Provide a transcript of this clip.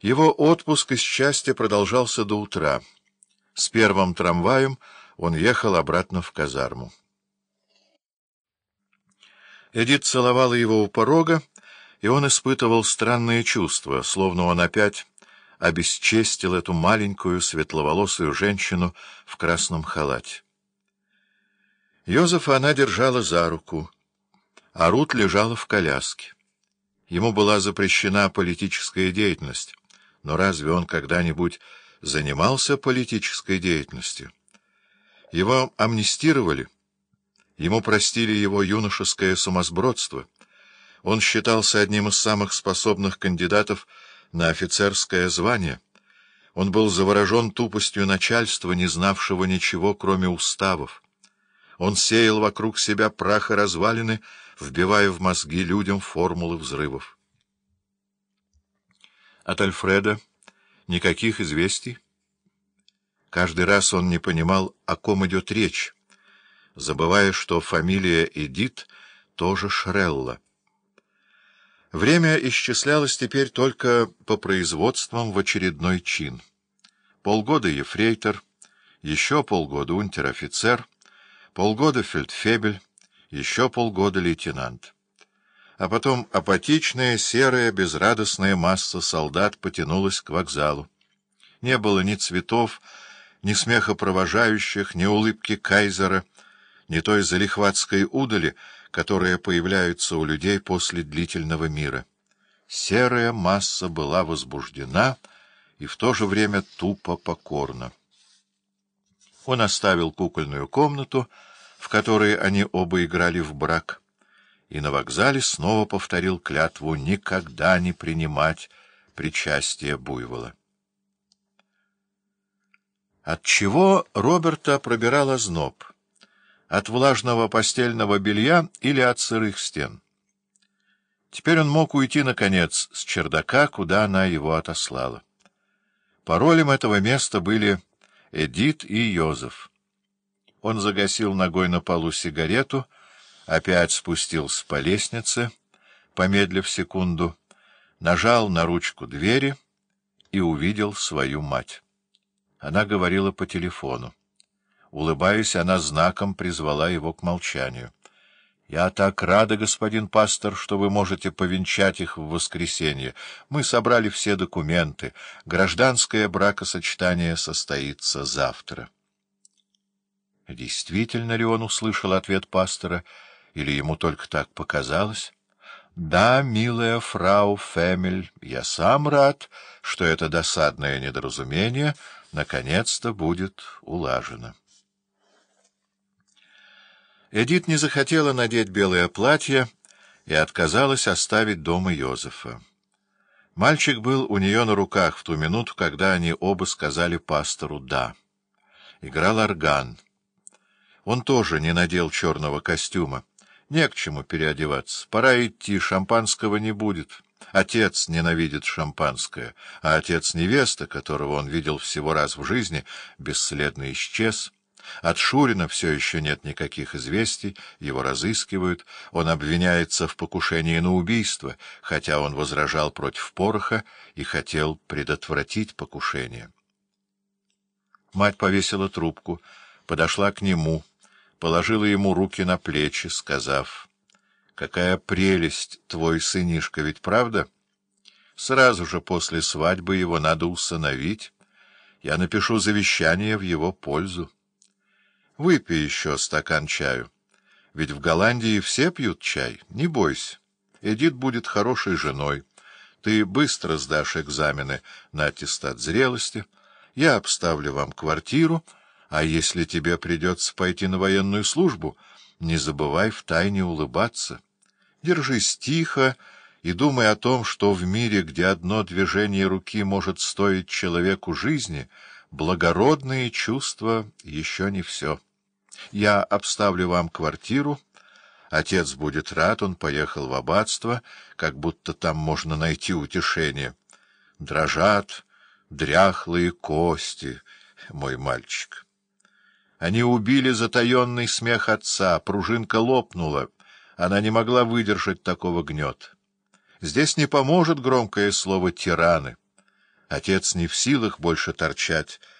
Его отпуск из счастья продолжался до утра. С первым трамваем он ехал обратно в казарму. Эдит целовала его у порога, и он испытывал странные чувства, словно он опять обесчестил эту маленькую светловолосую женщину в красном халате. Йозефа она держала за руку, а Рут лежала в коляске. Ему была запрещена политическая деятельность, но разве он когда-нибудь занимался политической деятельностью? Его амнистировали, ему простили его юношеское сумасбродство. Он считался одним из самых способных кандидатов на офицерское звание. Он был заворожен тупостью начальства, не знавшего ничего, кроме уставов. Он сеял вокруг себя прах и развалины, вбивая в мозги людям формулы взрывов. От Альфреда никаких известий. Каждый раз он не понимал, о ком идет речь, забывая, что фамилия Эдит тоже Шрелла. Время исчислялось теперь только по производствам в очередной чин. Полгода ефрейтор, еще полгода унтер-офицер, полгода фельдфебель, еще полгода лейтенант. А потом апатичная, серая, безрадостная масса солдат потянулась к вокзалу. Не было ни цветов, ни смеха провожающих, ни улыбки кайзера, ни той залихватской удали, которые появляются у людей после длительного мира. Серая масса была возбуждена и в то же время тупо покорна. Он оставил кукольную комнату, в которой они оба играли в брак, и на вокзале снова повторил клятву никогда не принимать причастие буйвола. От чего Роберта пробирал озноб? От влажного постельного белья или от сырых стен? Теперь он мог уйти, наконец, с чердака, куда она его отослала. Паролем этого места были Эдит и Йозеф. Он загасил ногой на полу сигарету, опять спустился по лестнице, помедлив секунду, нажал на ручку двери и увидел свою мать. Она говорила по телефону. Улыбаясь, она знаком призвала его к молчанию. — Я так рада, господин пастор, что вы можете повенчать их в воскресенье. Мы собрали все документы. Гражданское бракосочетание состоится завтра. Действительно ли он услышал ответ пастора, или ему только так показалось? — Да, милая фрау Фемель, я сам рад, что это досадное недоразумение наконец-то будет улажено. Эдит не захотела надеть белое платье и отказалась оставить дома Йозефа. Мальчик был у нее на руках в ту минуту, когда они оба сказали пастору «да». Играл орган. Он тоже не надел черного костюма. Не к чему переодеваться. Пора идти, шампанского не будет. Отец ненавидит шампанское, а отец невесты, которого он видел всего раз в жизни, бесследно исчез — от Шурина все еще нет никаких известий, его разыскивают, он обвиняется в покушении на убийство, хотя он возражал против пороха и хотел предотвратить покушение. Мать повесила трубку, подошла к нему, положила ему руки на плечи, сказав, «Какая прелесть твой сынишка, ведь правда? Сразу же после свадьбы его надо усыновить. Я напишу завещание в его пользу». Выпей еще стакан чаю. Ведь в Голландии все пьют чай. Не бойся. Эдит будет хорошей женой. Ты быстро сдашь экзамены на аттестат зрелости. Я обставлю вам квартиру, а если тебе придется пойти на военную службу, не забывай втайне улыбаться. Держись тихо и думай о том, что в мире, где одно движение руки может стоить человеку жизни, благородные чувства еще не все. Я обставлю вам квартиру. Отец будет рад, он поехал в аббатство, как будто там можно найти утешение. Дрожат дряхлые кости, мой мальчик. Они убили затаенный смех отца, пружинка лопнула, она не могла выдержать такого гнета. Здесь не поможет громкое слово «тираны». Отец не в силах больше торчать